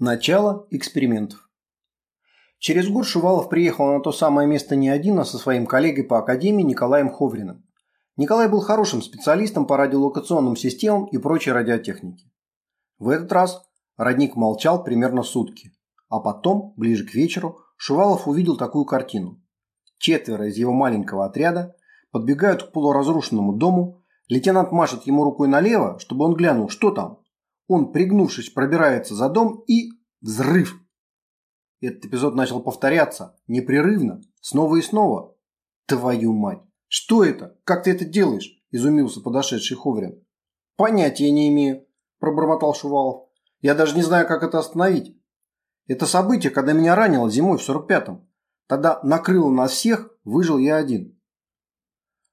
Начало экспериментов. Через год Шувалов приехал на то самое место не один, а со своим коллегой по академии Николаем Ховриным. Николай был хорошим специалистом по радиолокационным системам и прочей радиотехнике. В этот раз родник молчал примерно сутки, а потом, ближе к вечеру, Шувалов увидел такую картину. Четверо из его маленького отряда подбегают к полуразрушенному дому, лейтенант машет ему рукой налево, чтобы он глянул, что там, он, пригнувшись, пробирается за дом и... Взрыв! Этот эпизод начал повторяться, непрерывно, снова и снова. Твою мать! Что это? Как ты это делаешь? Изумился подошедший Ховрин. Понятия не имею, пробормотал Шувалов. Я даже не знаю, как это остановить. Это событие, когда меня ранило зимой в 45-м. Тогда накрыло нас всех, выжил я один.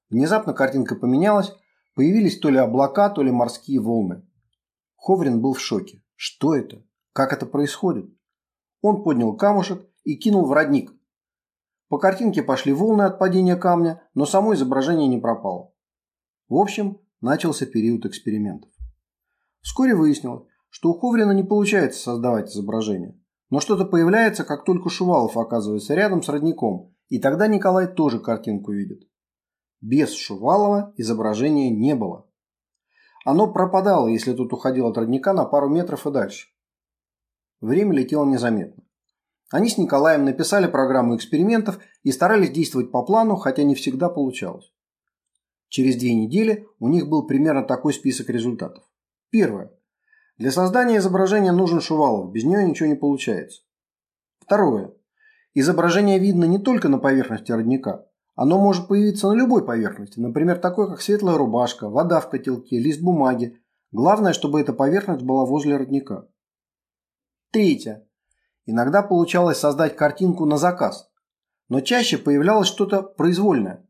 Внезапно картинка поменялась, появились то ли облака, то ли морские волны. Ховрин был в шоке. Что это? Как это происходит? Он поднял камушек и кинул в родник. По картинке пошли волны от падения камня, но само изображение не пропало. В общем, начался период экспериментов. Вскоре выяснилось, что у Ховрина не получается создавать изображение. Но что-то появляется, как только Шувалов оказывается рядом с родником, и тогда Николай тоже картинку видит. Без Шувалова изображения не было. Оно пропадало, если тут уходил от родника на пару метров и дальше. Время летело незаметно. Они с Николаем написали программу экспериментов и старались действовать по плану, хотя не всегда получалось. Через две недели у них был примерно такой список результатов. Первое. Для создания изображения нужен Шувалов, без нее ничего не получается. Второе. Изображение видно не только на поверхности родника, оно может появиться на любой поверхности, например, такой, как светлая рубашка, вода в котелке, лист бумаги. Главное, чтобы эта поверхность была возле родника. Третье. Иногда получалось создать картинку на заказ, но чаще появлялось что-то произвольное.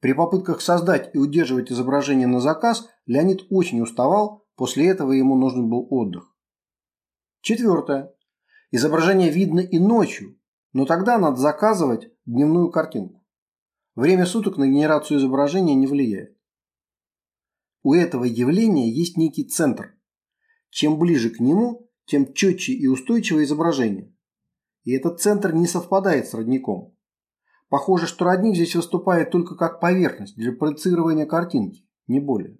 При попытках создать и удерживать изображение на заказ Леонид очень уставал, после этого ему нужен был отдых. Четвертое. Изображение видно и ночью, но тогда надо заказывать дневную картинку. Время суток на генерацию изображения не влияет. У этого явления есть некий центр. Чем ближе к нему, тем четче и устойчивое изображение. И этот центр не совпадает с родником. Похоже, что родник здесь выступает только как поверхность для проецирования картинки, не более.